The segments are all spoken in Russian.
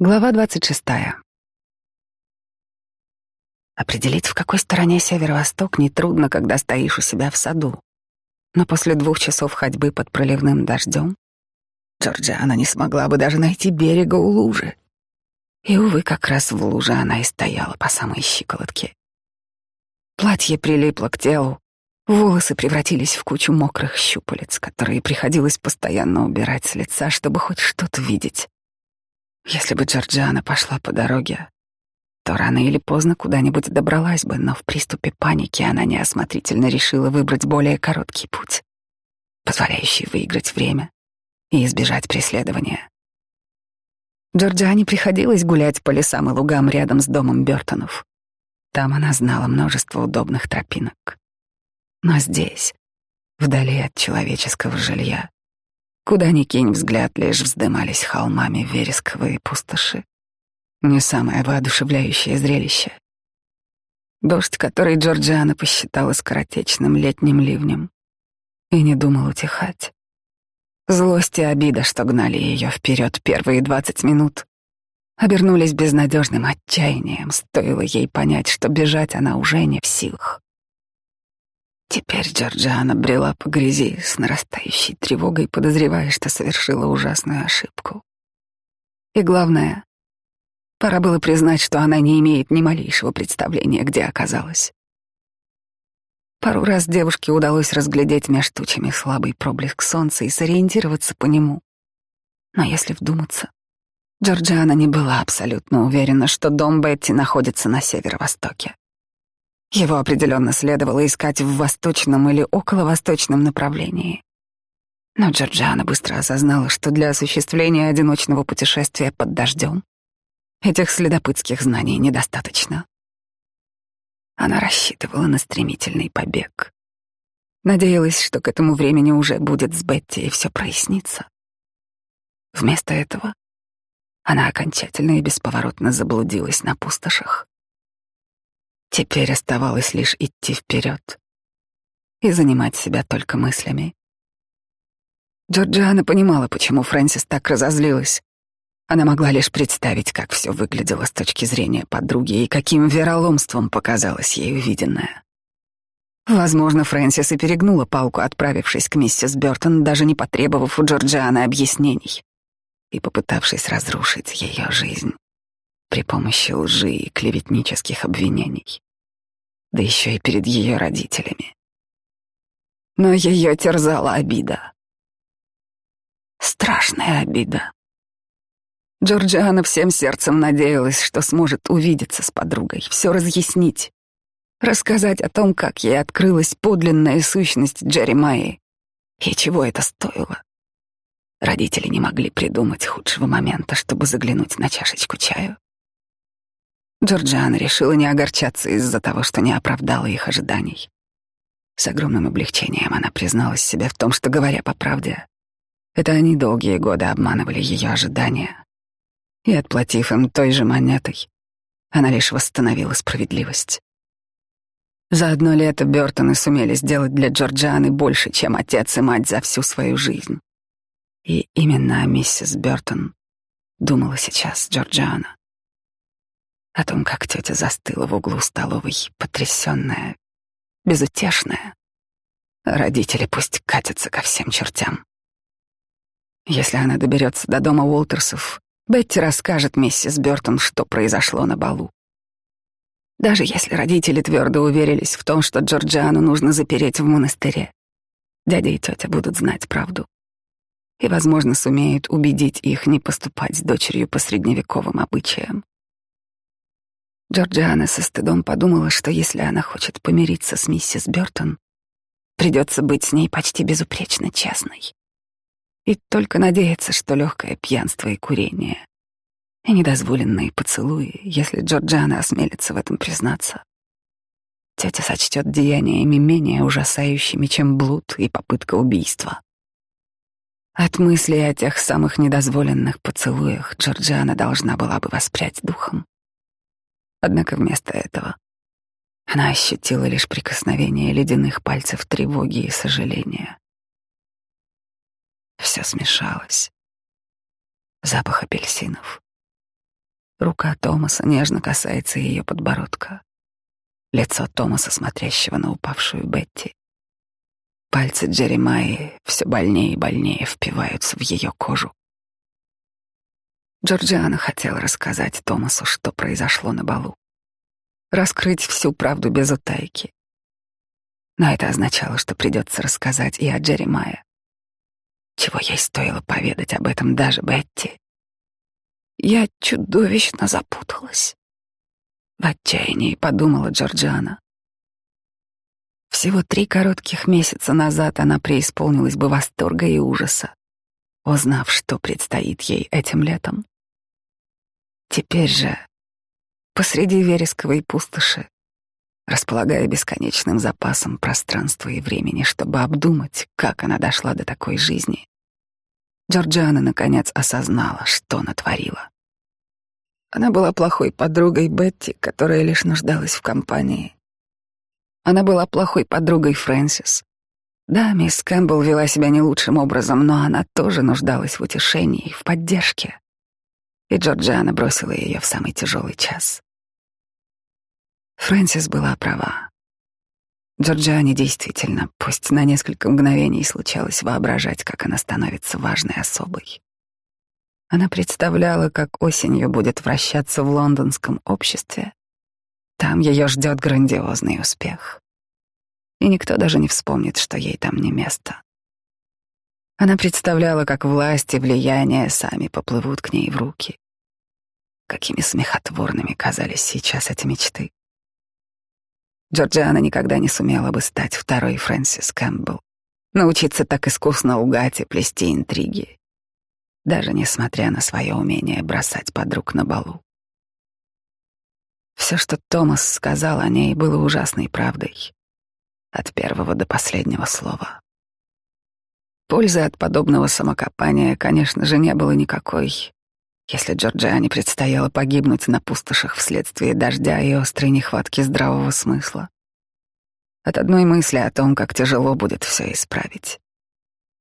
Глава 26. Определить, в какой стороне северо-восток, нетрудно, когда стоишь у себя в саду. Но после двух часов ходьбы под проливным дождем Джорджиана не смогла бы даже найти берега у лужи. И, увы, как раз в луже она и стояла по самой щиколотке. Платье прилипло к телу, волосы превратились в кучу мокрых щупалец, которые приходилось постоянно убирать с лица, чтобы хоть что-то видеть. Если бы Джорджиана пошла по дороге, то рано или поздно куда-нибудь добралась бы, но в приступе паники она неосмотрительно решила выбрать более короткий путь, позволяющий выиграть время и избежать преследования. Джорджиане приходилось гулять по лесам и лугам рядом с домом Бёртонов. Там она знала множество удобных тропинок. Но здесь, вдали от человеческого жилья, Куда ни кинь взгляд, лишь вздымались холмами вересковые пустоши. Не самое воодушевляющее зрелище. Дождь, который Джорджиана посчитала скоротечным летним ливнем, и не думал утихать. Злость и обида, что гнали ее вперед первые двадцать минут, обернулись безнадежным отчаянием, стоило ей понять, что бежать она уже не в силах. Теперь Джорджиана брела по грязи с нарастающей тревогой, подозревая, что совершила ужасную ошибку. И главное, пора было признать, что она не имеет ни малейшего представления, где оказалась. Пару раз девушке удалось разглядеть меж тучами слабый проблеск солнца и сориентироваться по нему. Но если вдуматься, Джорджиана не была абсолютно уверена, что дом Бетти находится на северо-востоке. Его определенно следовало искать в восточном или около-восточном направлении. Но Джорджиана быстро осознала, что для осуществления одиночного путешествия под дождем этих следопытских знаний недостаточно. Она рассчитывала на стремительный побег. Надеялась, что к этому времени уже будет с Бетти и все прояснится. Вместо этого она окончательно и бесповоротно заблудилась на пустошах. Теперь оставалось лишь идти вперед и занимать себя только мыслями. Джорджиана понимала, почему Фрэнсис так разозлилась. Она могла лишь представить, как все выглядело с точки зрения подруги и каким вероломством показалось ей увиденное. Возможно, Фрэнсис и перегнула палку, отправившись к миссис Бёртон, даже не потребовав у Джорджианы объяснений и попытавшись разрушить ее жизнь при помощи лжи и клеветнических обвинений, да еще и перед ее родителями. Но ее терзала обида. Страшная обида. Джорджиана всем сердцем надеялась, что сможет увидеться с подругой, все разъяснить, рассказать о том, как ей открылась подлинная сущность Джеремайи и чего это стоило. Родители не могли придумать худшего момента, чтобы заглянуть на чашечку чаю. Джорджиана решила не огорчаться из-за того, что не оправдала их ожиданий. С огромным облегчением она призналась себе в том, что, говоря по правде, это они долгие годы обманывали ее ожидания. И, отплатив им той же монетой, она лишь восстановила справедливость. За одно лето Бёртоны сумели сделать для Джорджианы больше, чем отец и мать за всю свою жизнь. И именно миссис Бёртон думала сейчас Джорджиана о том, как тетя застыла в углу столовой, потрясенная, безутешная. Родители пусть катятся ко всем чертям. Если она доберется до дома Уолтерсов, Бетти расскажет миссис Бёртон, что произошло на балу. Даже если родители твердо уверились в том, что Джорджиану нужно запереть в монастыре, дядя и тетя будут знать правду и, возможно, сумеют убедить их не поступать с дочерью по средневековым обычаям. Джорджиана со стыдом подумала, что если она хочет помириться с миссис Бёртон, придется быть с ней почти безупречно честной. И только надеяться, что легкое пьянство и курение и недозволенные поцелуи, если Джорджиана осмелится в этом признаться, тетя сочтет деяниями менее ужасающими, чем блуд и попытка убийства. От мысли о тех самых недозволенных поцелуях Джорджиана должна была бы воспрять духом. Однако вместо этого она ощутила лишь прикосновение ледяных пальцев тревоги и сожаления. Все смешалось. Запах апельсинов, Рука Томаса нежно касается ее подбородка. Лицо Томаса, смотрящего на упавшую Бетти. Пальцы Джеремайи все больнее и больнее впиваются в ее кожу. Джорджиана хотела рассказать Томасу, что произошло на балу. Раскрыть всю правду без утайки. Но это означало, что придется рассказать и о Джеремае. Чего ей стоило поведать об этом даже Бетти. Я чудовищно запуталась. В отчаянии подумала Джорджиана. Всего три коротких месяца назад она преисполнилась бы восторга и ужаса, узнав, что предстоит ей этим летом. Теперь же, посреди вересковой пустоши, располагая бесконечным запасом пространства и времени, чтобы обдумать, как она дошла до такой жизни, Джорджиана наконец осознала, что натворила. Она была плохой подругой Бетти, которая лишь нуждалась в компании. Она была плохой подругой Фрэнсис. Да, мисс Кэмпбелл вела себя не лучшим образом, но она тоже нуждалась в утешении, в поддержке. И Джорджиана бросила ее в самый тяжелый час. Фрэнсис была права. Джорджиане действительно, пусть на несколько мгновений случалось воображать, как она становится важной особой. Она представляла, как осенью будет вращаться в лондонском обществе. Там ее ждет грандиозный успех. И никто даже не вспомнит, что ей там не место. Она представляла, как власть и влияние сами поплывут к ней в руки. Какими смехотворными казались сейчас эти мечты. Джорджиана никогда не сумела бы стать второй Фрэнсис Кэмпбелл, научиться так искусно лгать и плести интриги, даже несмотря на свое умение бросать подруг на балу. Все, что Томас сказал о ней, было ужасной правдой, от первого до последнего слова. Пользы от подобного самокопания, конечно же, не было никакой, если Джорджиане предстояло погибнуть на пустошах вследствие дождя и острой нехватки здравого смысла. От одной мысли о том, как тяжело будет все исправить,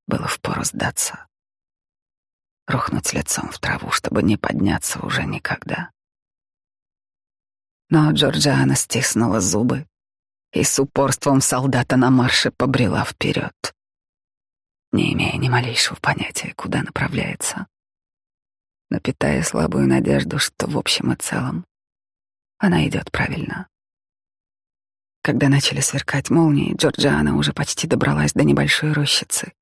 было впору сдаться. Рухнуть лицом в траву, чтобы не подняться уже никогда. Но Джорджиана стиснула зубы и с упорством солдата на марше побрела вперед, не имея ни малейшего понятия, куда направляется но питая слабую надежду, что в общем и целом она идет правильно. Когда начали сверкать молнии, Джорджиана уже почти добралась до небольшой рощицы.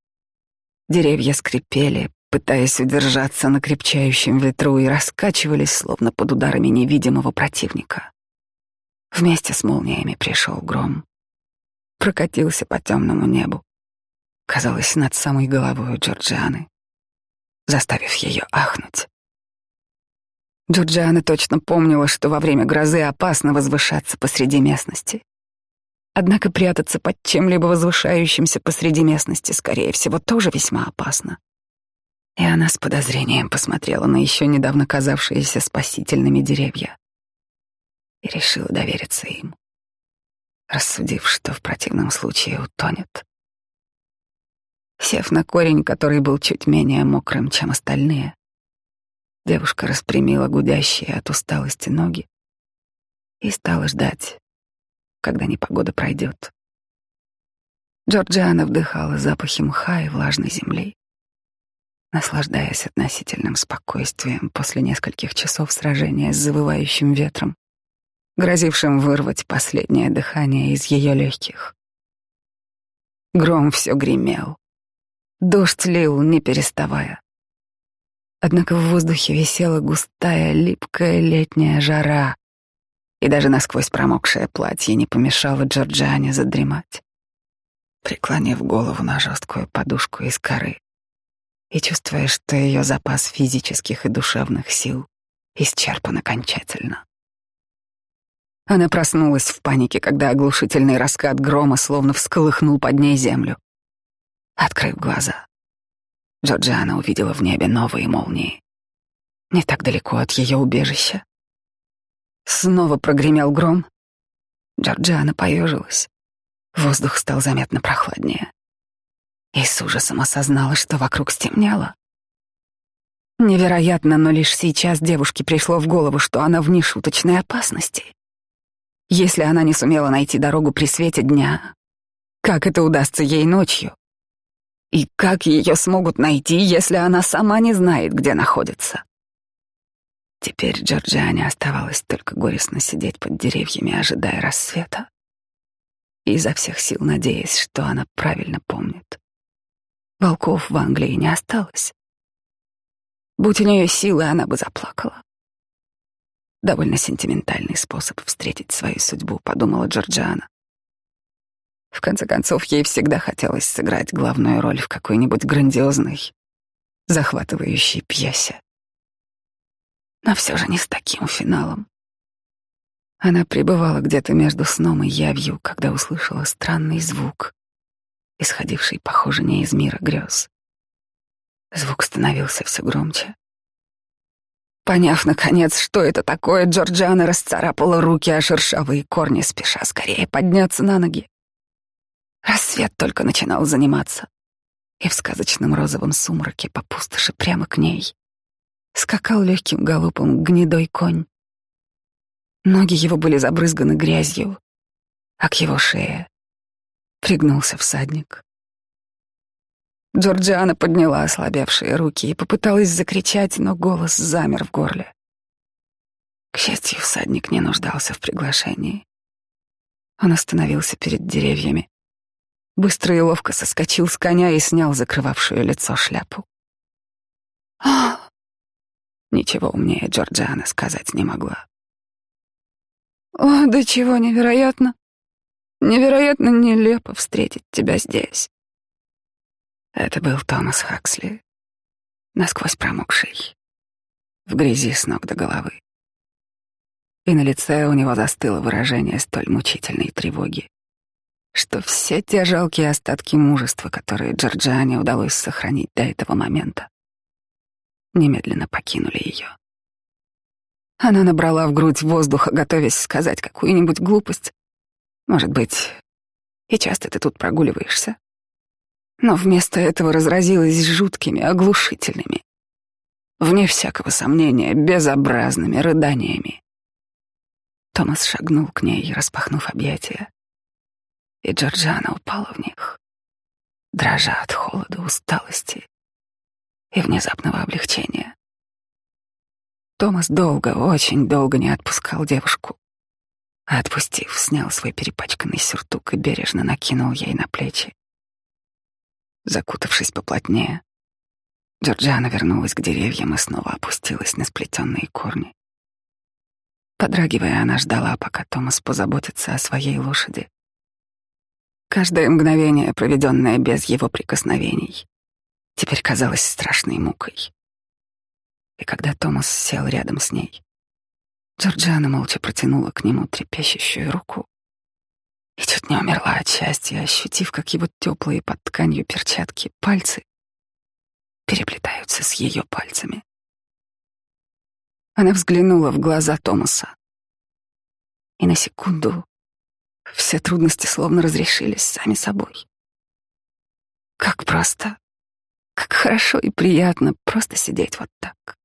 Деревья скрипели, пытаясь удержаться на крепчающем ветру и раскачивались, словно под ударами невидимого противника. Вместе с молниями пришел гром. Прокатился по темному небу. Казалось, над самой головой Джорджианы, заставив ее ахнуть. Джорджиана точно помнила, что во время грозы опасно возвышаться посреди местности. Однако прятаться под чем-либо возвышающимся посреди местности, скорее всего, тоже весьма опасно. И она с подозрением посмотрела на еще недавно казавшиеся спасительными деревья и решила довериться им, рассудив, что в противном случае утонет. Сев на корень, который был чуть менее мокрым, чем остальные, Девушка распрямила гудящие от усталости ноги и стала ждать, когда непогода пройдет. Джорджиана вдыхала запахи мха и влажной земли, наслаждаясь относительным спокойствием после нескольких часов сражения с завывающим ветром, грозившим вырвать последнее дыхание из ее легких. Гром все гремел. Дождь лил, не переставая. Однако в воздухе висела густая, липкая летняя жара, и даже насквозь промокшее платье не помешало Джорджиане задремать, преклонив голову на жесткую подушку из коры и чувствуя, что ее запас физических и душевных сил исчерпан окончательно. Она проснулась в панике, когда оглушительный раскат грома словно всколыхнул под ней землю. Открыв глаза, Джорджиана увидела в небе новые молнии. Не так далеко от ее убежища. Снова прогремел гром. Джорджиана поежилась. Воздух стал заметно прохладнее. И с ужасом осознала, что вокруг стемнело. Невероятно, но лишь сейчас девушке пришло в голову, что она в нешуточной опасности. Если она не сумела найти дорогу при свете дня, как это удастся ей ночью? И как ее смогут найти, если она сама не знает, где находится? Теперь Джорджиане оставалось только горестно сидеть под деревьями, ожидая рассвета, и изо всех сил надеясь, что она правильно помнит. Волков в Англии не осталось. Будь у нее силы, она бы заплакала. Довольно сентиментальный способ встретить свою судьбу, подумала Джорджиана. В конце концов, ей всегда хотелось сыграть главную роль в какой-нибудь грандиозной, захватывающей пьесе. Но все же не с таким финалом. Она пребывала где-то между сном и явью, когда услышала странный звук, исходивший, похоже, не из мира грез. Звук становился все громче. Поняв, наконец, что это такое, Джорджиана расцарапала руки о шершавые корни, спеша скорее подняться на ноги. Рассвет только начинал заниматься, и в сказочном розовом сумраке по пустоши прямо к ней скакал легким галопом гнедой конь. Ноги его были забрызганы грязью, а к его шее пригнулся всадник. Джорджиана подняла ослабевшие руки и попыталась закричать, но голос замер в горле. К счастью, всадник не нуждался в приглашении. Он остановился перед деревьями, быстро и ловко соскочил с коня и снял закрывавшую лицо шляпу. «А!» Ничего умнее Джорджиана сказать не могла. «О, да чего невероятно! Невероятно нелепо встретить тебя здесь!» Это был Томас Хаксли, насквозь промокший, в грязи с ног до головы. И на лице у него застыло выражение столь мучительной тревоги, что все те жалкие остатки мужества, которые Джорджиане удалось сохранить до этого момента, немедленно покинули ее. Она набрала в грудь воздуха, готовясь сказать какую-нибудь глупость. Может быть, и часто ты тут прогуливаешься но вместо этого разразилась жуткими, оглушительными, вне всякого сомнения, безобразными рыданиями. Томас шагнул к ней, распахнув объятия, и Джорджана упала в них, дрожа от холода, усталости и внезапного облегчения. Томас долго, очень долго не отпускал девушку, а отпустив, снял свой перепачканный сюртук и бережно накинул ей на плечи. Закутавшись поплотнее, Джорджиана вернулась к деревьям и снова опустилась на сплетенные корни. Подрагивая, она ждала, пока Томас позаботится о своей лошади. Каждое мгновение, проведенное без его прикосновений, теперь казалось страшной мукой. И когда Томас сел рядом с ней, Джорджиана молча протянула к нему трепещущую руку и чуть не умерла от счастья, ощутив, как его теплые под тканью перчатки пальцы переплетаются с ее пальцами. Она взглянула в глаза Томаса, и на секунду все трудности словно разрешились сами собой. Как просто, как хорошо и приятно просто сидеть вот так,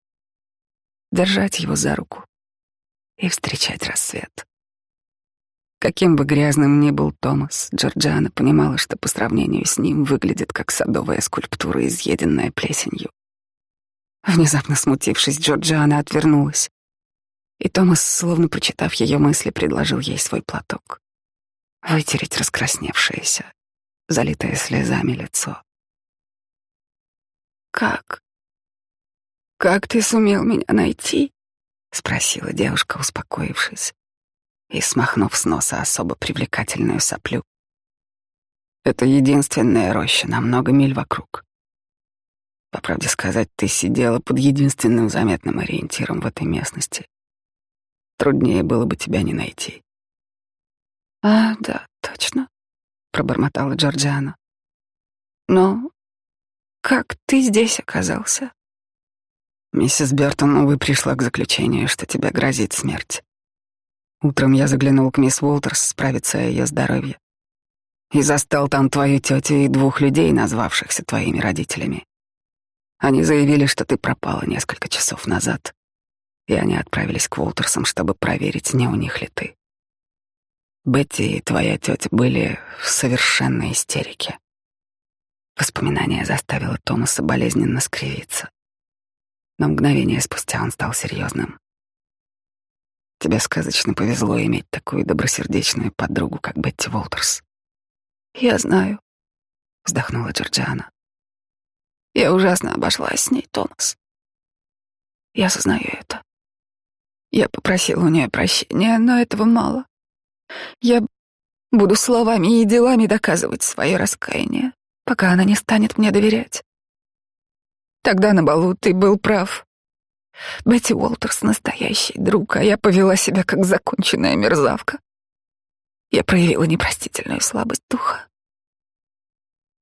держать его за руку и встречать рассвет. Каким бы грязным ни был Томас, Джорджиана понимала, что по сравнению с ним выглядит как садовая скульптура, изъеденная плесенью. Внезапно смутившись, Джорджиана отвернулась, и Томас, словно прочитав ее мысли, предложил ей свой платок. Вытереть раскрасневшееся, залитое слезами лицо. «Как? Как ты сумел меня найти?» — спросила девушка, успокоившись и смахнув с носа особо привлекательную соплю. Это единственная роща на много миль вокруг. По правде сказать, ты сидела под единственным заметным ориентиром в этой местности. Труднее было бы тебя не найти. «А, да, точно», — пробормотала Джорджиана. «Но как ты здесь оказался?» Миссис Бертон, увы, пришла к заключению, что тебе грозит смерть. Утром я заглянул к мисс Уолтерс справиться о ее здоровье. И застал там твою тетю и двух людей, назвавшихся твоими родителями. Они заявили, что ты пропала несколько часов назад, и они отправились к Уолтерсам, чтобы проверить, не у них ли ты. Бетти и твоя тетя были в совершенной истерике. Воспоминание заставило Томаса болезненно скривиться. Но мгновение спустя он стал серьезным. Тебе сказочно повезло иметь такую добросердечную подругу, как Бетти Уолтерс. Я знаю, вздохнула Джорджиана. Я ужасно обошлась с ней, Томас. Я осознаю это. Я попросила у нее прощения, но этого мало. Я буду словами и делами доказывать свое раскаяние, пока она не станет мне доверять. Тогда на балу ты был прав. Бетти Уолтерс — настоящий друг, а я повела себя как законченная мерзавка. Я проявила непростительную слабость духа.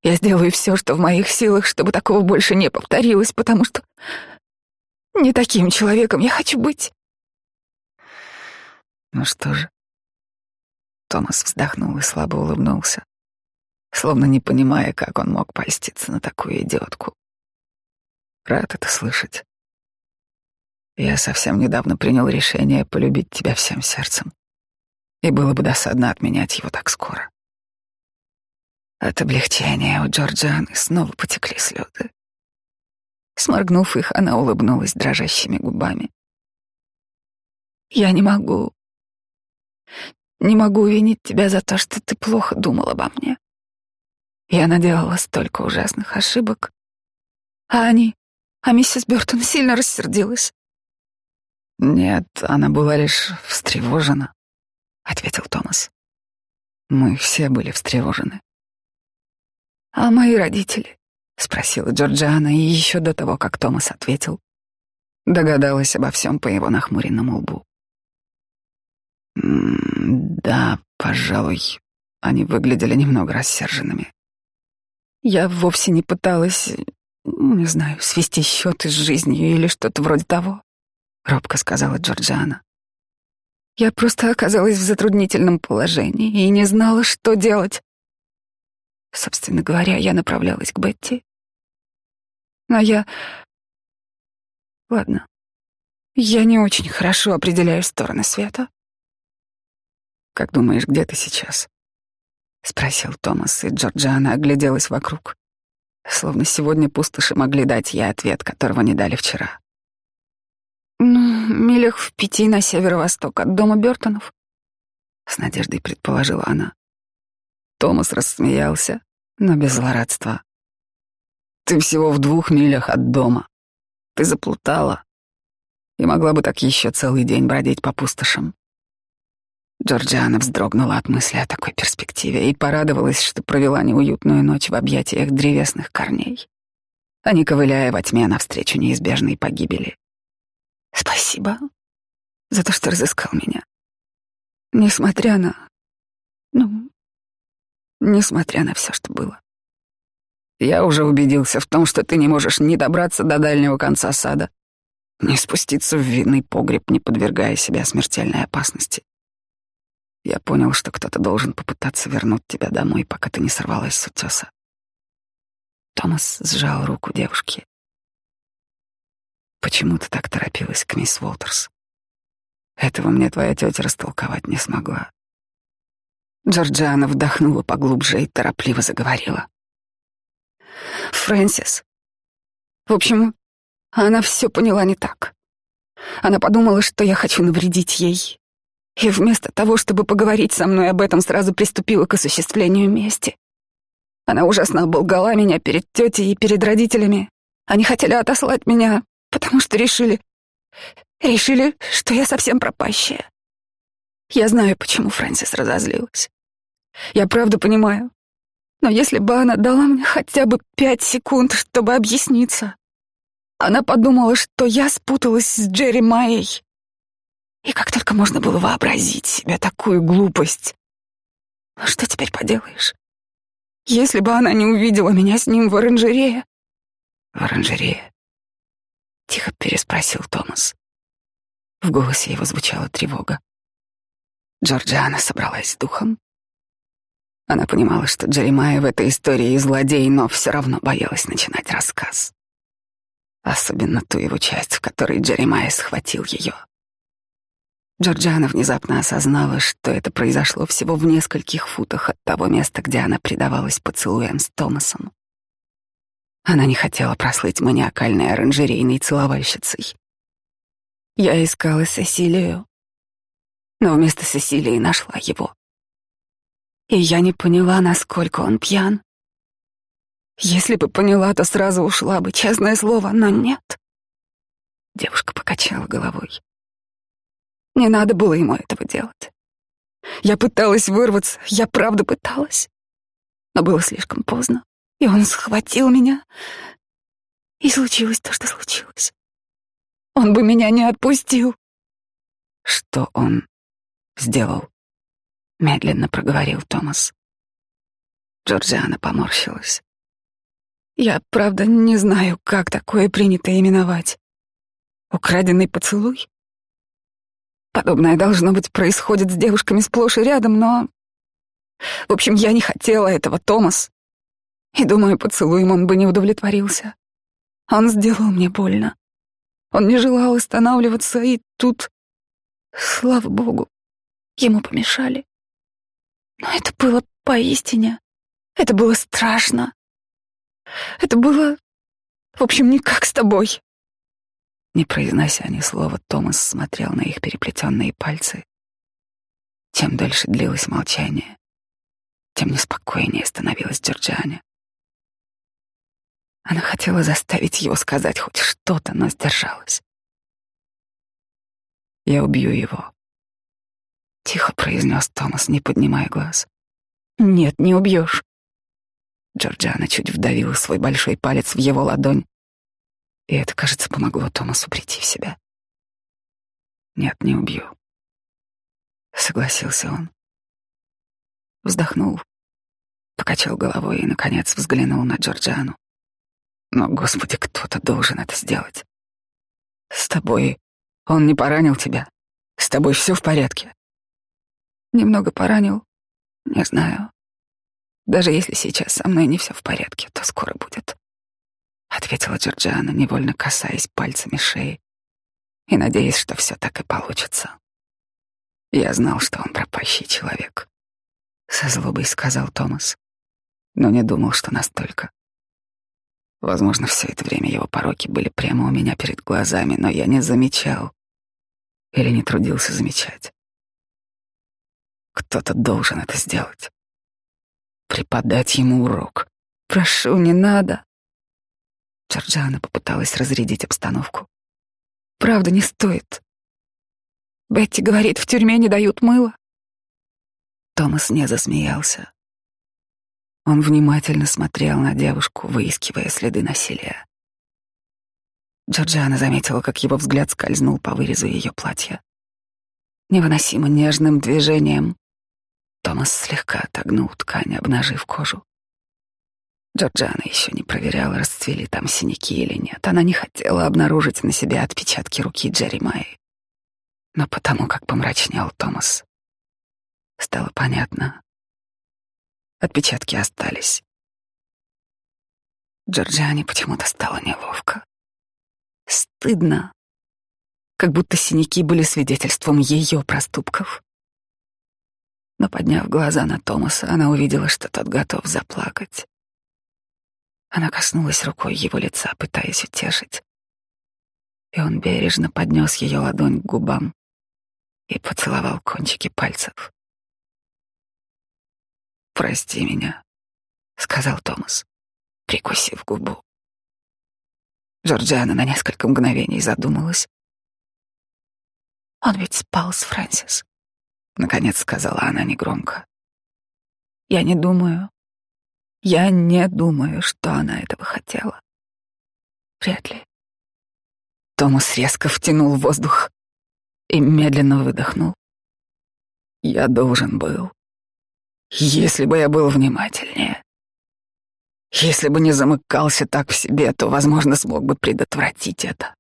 Я сделаю все, что в моих силах, чтобы такого больше не повторилось, потому что не таким человеком я хочу быть. Ну что же? Томас вздохнул и слабо улыбнулся, словно не понимая, как он мог польститься на такую идиотку. Рад это слышать. Я совсем недавно принял решение полюбить тебя всем сердцем, и было бы досадно отменять его так скоро. От облегчения у Джорджаны снова потекли слезы. Сморгнув их, она улыбнулась дрожащими губами. «Я не могу. Не могу винить тебя за то, что ты плохо думал обо мне. Я наделала столько ужасных ошибок. А они, а миссис Бёртон сильно рассердилась. «Нет, она была лишь встревожена», — ответил Томас. «Мы все были встревожены». «А мои родители?» — спросила Джорджиана, и еще до того, как Томас ответил, догадалась обо всем по его нахмуренному лбу. «Да, пожалуй, они выглядели немного рассерженными. Я вовсе не пыталась, не знаю, свести счеты с жизнью или что-то вроде того», — робко сказала Джорджиана. «Я просто оказалась в затруднительном положении и не знала, что делать. Собственно говоря, я направлялась к Бетти. Но я... Ладно. Я не очень хорошо определяю стороны света. «Как думаешь, где ты сейчас?» — спросил Томас, и Джорджиана огляделась вокруг. Словно сегодня пустоши могли дать ей ответ, которого не дали вчера. «Ну, милях в пяти на северо-восток от дома Бёртонов», — с надеждой предположила она. Томас рассмеялся, но без злорадства. «Ты всего в двух милях от дома. Ты заплутала и могла бы так еще целый день бродить по пустошам». Джорджиана вздрогнула от мысли о такой перспективе и порадовалась, что провела неуютную ночь в объятиях древесных корней, а не ковыляя во тьме навстречу неизбежной погибели. «Спасибо за то, что разыскал меня. Несмотря на... ну, несмотря на все, что было. Я уже убедился в том, что ты не можешь ни добраться до дальнего конца сада, ни спуститься в винный погреб, не подвергая себя смертельной опасности. Я понял, что кто-то должен попытаться вернуть тебя домой, пока ты не сорвалась с утеса. Томас сжал руку девушки. Почему ты так торопилась к мисс Уолтерс? Этого мне твоя тетя растолковать не смогла. Джорджиана вдохнула поглубже и торопливо заговорила. Фрэнсис. В общем, она все поняла не так. Она подумала, что я хочу навредить ей. И вместо того, чтобы поговорить со мной об этом, сразу приступила к осуществлению мести. Она ужасно оболгала меня перед тетей и перед родителями. Они хотели отослать меня, потому что решили... Решили, что я совсем пропащая. Я знаю, почему Фрэнсис разозлилась. Я правда понимаю. Но если бы она дала мне хотя бы пять секунд, чтобы объясниться, она подумала, что я спуталась с Джерри Майей. И как только можно было вообразить себе такую глупость. Ну что теперь поделаешь? Если бы она не увидела меня с ним в оранжерее... В оранжерее? Тихо переспросил Томас. В голосе его звучала тревога. Джорджиана собралась с духом она понимала, что Джеремайя в этой истории злодей, но все равно боялась начинать рассказ. Особенно ту его часть, в которой Джеремайя схватил ее. Джорджиана внезапно осознала, что это произошло всего в нескольких футах от того места, где она предавалась поцелуям с Томасом. Она не хотела прослыть маниакальной оранжерейной целовальщицей. Я искала Сесилию, но вместо Сесилии нашла его. И я не поняла, насколько он пьян. Если бы поняла, то сразу ушла бы, честное слово, но нет. Девушка покачала головой. Не надо было ему этого делать. Я пыталась вырваться, я правда пыталась. Но было слишком поздно, и он схватил меня. И случилось то, что случилось. Он бы меня не отпустил. Что он сделал? Медленно проговорил Томас. Джорджиана поморщилась. Я, правда, не знаю, как такое принято именовать. Украденный поцелуй? Подобное, должно быть, происходит с девушками сплошь и рядом, но... В общем, я не хотела этого, Томас. И думаю, поцелуем он бы не удовлетворился. Он сделал мне больно. Он не желал останавливаться, и тут, слава богу, ему помешали. Но это было поистине, это было страшно. Это было, в общем, не как с тобой. Не произнося ни слова, Томас смотрел на их переплетенные пальцы. Чем дольше длилось молчание, тем неспокойнее становилась Джорджиане. Она хотела заставить его сказать хоть что-то, но сдержалась. «Я убью его», — тихо произнес Томас, не поднимая глаз. «Нет, не убьешь». Джорджиана чуть вдавила свой большой палец в его ладонь, и это, кажется, помогло Томасу прийти в себя. «Нет, не убью», — согласился он. Вздохнул, покачал головой и, наконец, взглянул на Джорджиану. Но, Господи, кто-то должен это сделать. С тобой он не поранил тебя? С тобой все в порядке? Немного поранил, не знаю. Даже если сейчас со мной не все в порядке, то скоро будет. Ответила Джорджиана, невольно касаясь пальцами шеи и надеясь, что все так и получится. Я знал, что он пропащий человек. Со злобой сказал Томас, но не думал, что настолько. Возможно, все это время его пороки были прямо у меня перед глазами, но я не замечал или не трудился замечать. Кто-то должен это сделать. Преподать ему урок. Прошу, не надо. Джорджиана попыталась разрядить обстановку. Правда, не стоит. Бетти говорит, в тюрьме не дают мыла. Томас не засмеялся. Он внимательно смотрел на девушку, выискивая следы насилия. Джорджиана заметила, как его взгляд скользнул по вырезу ее платья. Невыносимо нежным движением Томас слегка отогнул ткань, обнажив кожу. Джорджиана еще не проверяла, расцвели там синяки или нет. Она не хотела обнаружить на себе отпечатки руки Джерри Майи. Но потому как помрачнел Томас, стало понятно, Отпечатки остались. Джорджиане почему-то стало неловко. Стыдно. Как будто синяки были свидетельством ее проступков. Но подняв глаза на Томаса, она увидела, что тот готов заплакать. Она коснулась рукой его лица, пытаясь утешить. И он бережно поднес ее ладонь к губам и поцеловал кончики пальцев. «Прости меня», — сказал Томас, прикусив губу. Джорджиана на несколько мгновений задумалась. «Он ведь спал с Фрэнсис», — наконец сказала она негромко. «Я не думаю, я не думаю, что она этого хотела. Вряд ли». Томас резко втянул воздух и медленно выдохнул. «Я должен был», если бы я был внимательнее, если бы не замыкался так в себе, то, возможно, смог бы предотвратить это.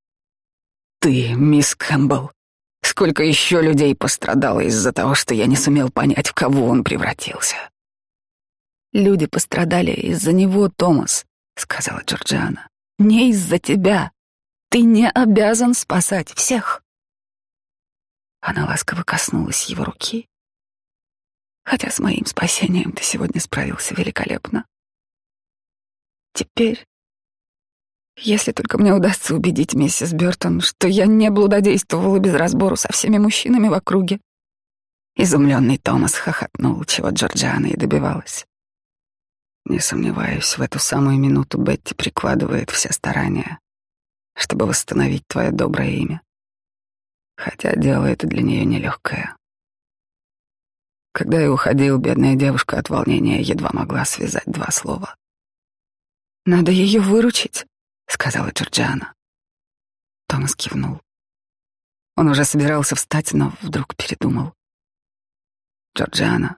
Ты, мисс Кэмпбелл, сколько еще людей пострадало из-за того, что я не сумел понять, в кого он превратился. Люди пострадали из-за него, Томас, сказала Джорджиана. Не из-за тебя. Ты не обязан спасать всех. Она ласково коснулась его руки. Хотя с моим спасением ты сегодня справился великолепно. Теперь, если только мне удастся убедить миссис Бёртон, что я не блудодействовала без разбору со всеми мужчинами в округе. Изумленный Томас хохотнул, чего Джорджиана и добивалась. Не сомневаюсь, в эту самую минуту Бетти прикладывает все старания, чтобы восстановить твое доброе имя. Хотя дело это для нее нелегкое. Когда я уходил, бедная девушка от волнения едва могла связать два слова. «Надо ее выручить», — сказала Джорджиана. Томас кивнул. Он уже собирался встать, но вдруг передумал. «Джорджиана,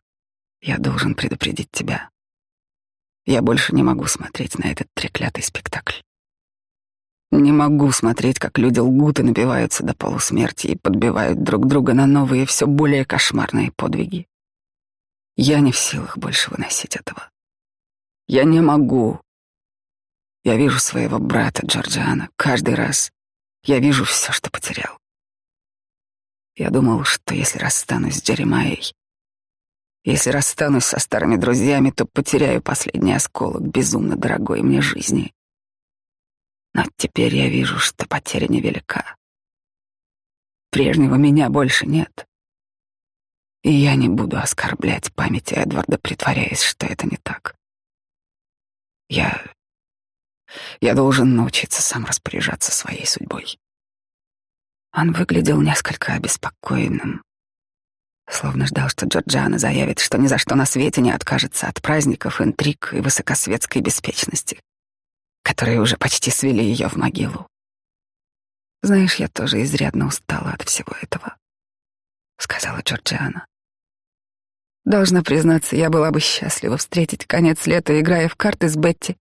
я должен предупредить тебя. Я больше не могу смотреть на этот треклятый спектакль. Не могу смотреть, как люди лгут и напиваются до полусмерти и подбивают друг друга на новые, все более кошмарные подвиги. Я не в силах больше выносить этого. Я не могу я вижу своего брата Джорджиана каждый раз. Я вижу все, что потерял. Я думал, что если расстанусь с Джеремайей, если расстанусь со старыми друзьями, то потеряю последний осколок безумно дорогой мне жизни. Но теперь я вижу, что потеря невелика. Прежнего меня больше нет. И я не буду оскорблять память Эдварда, притворяясь, что это не так. Я я должен научиться сам распоряжаться своей судьбой. Он выглядел несколько обеспокоенным, словно ждал, что Джорджиана заявит, что ни за что на свете не откажется от праздников, интриг и высокосветской беспечности, которые уже почти свели ее в могилу. «Знаешь, я тоже изрядно устала от всего этого», — сказала Джорджиана. Должна признаться, я была бы счастлива встретить конец лета, играя в карты с Бетти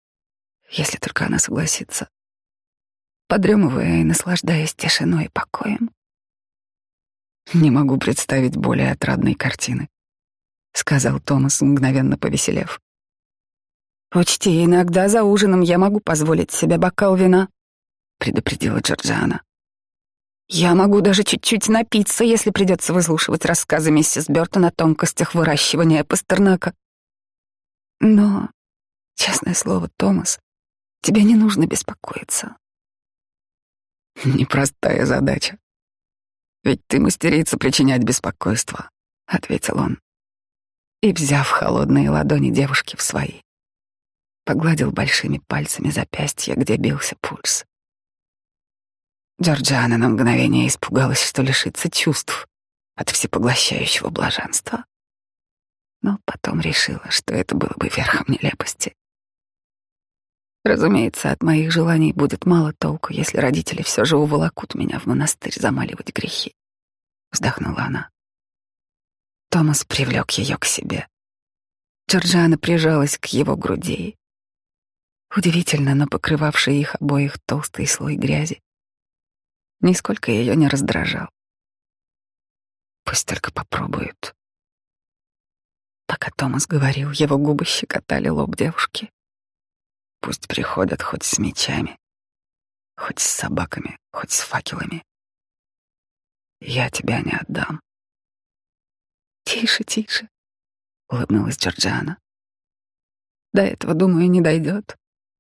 если только она согласится, подремывая и наслаждаясь тишиной и покоем. «Не могу представить более отрадной картины», — сказал Томас, мгновенно повеселев. «Учти, иногда за ужином я могу позволить себе бокал вина», — предупредила Джорджиана. «Я могу даже чуть-чуть напиться, если придется выслушивать рассказы миссис Бёртон о тонкостях выращивания пастернака. Но, честное слово, Томас, Тебе не нужно беспокоиться. Непростая задача. Ведь ты мастерица причинять беспокойство, ответил он. И, взяв холодные ладони девушки в свои, погладил большими пальцами запястье, где бился пульс. Джорджиана на мгновение испугалась, что лишится чувств от всепоглощающего блаженства. Но потом решила, что это было бы верхом нелепости. Разумеется, от моих желаний будет мало толку, если родители все же уволокут меня в монастырь замаливать грехи. Вздохнула она. Томас привлек ее к себе. Джорджиана прижалась к его груди. Удивительно, но покрывавший их обоих толстый слой грязи нисколько ее не раздражал. Пусть только попробуют. Пока Томас говорил, его губы щекотали лоб девушки. Пусть приходят хоть с мечами, хоть с собаками, хоть с факелами. Я тебя не отдам. Тише, тише, улыбнулась Джорджиана. До этого, думаю, не дойдет.